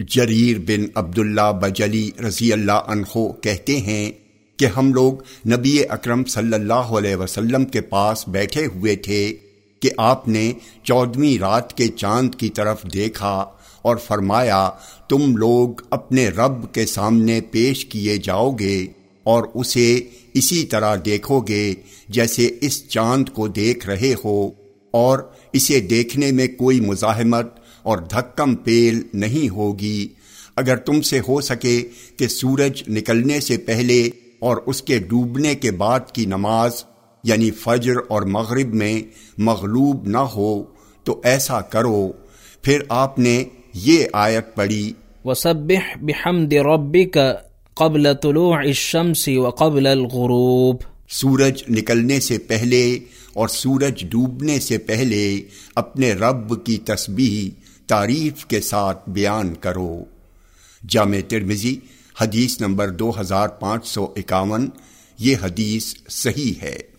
جریر بن عبداللہ بجلی رضی اللہ عنہ کہتے ہیں کہ ہم لوگ نبی اکرم صلی اللہ علیہ وسلم کے پاس بیٹھے ہوئے تھے کہ آپ نے چودویں رات کے چاند کی طرف دیکھا اور فرمایا، تم لوگ اپنے رب کے سامنے پیش کیے جاؤ گے اور اسے اسی طرح دیکھو گے جیسے اس چاند کو دیکھ رہے ہو۔ اور اسے دیکھنے میں کوئی مزاحمت اور دھکم پیل نہیں ہوگی۔ اگر تم سے ہو سکے کہ سورج نکلنے سے پہلے اور اس کے ڈوبنے کے بعد کی نماز یعنی فجر اور مغرب میں مغلوب نہ ہو تو ایسا کرو۔ پھر آپ نے یہ آیت پڑھی۔ وسبح بحمد ربك قبل طلوع الشمس وقبل الغروب۔ سورج نکلنے سے پہلے اور سورج ڈوبنے سے پہلے اپنے رب کی تسبیح تعریف کے ساتھ بیان کرو۔ جامع ترمزی حدیث نمبر دو ہزار پانچ سو اکاون، یہ حدیث صحیح ہے۔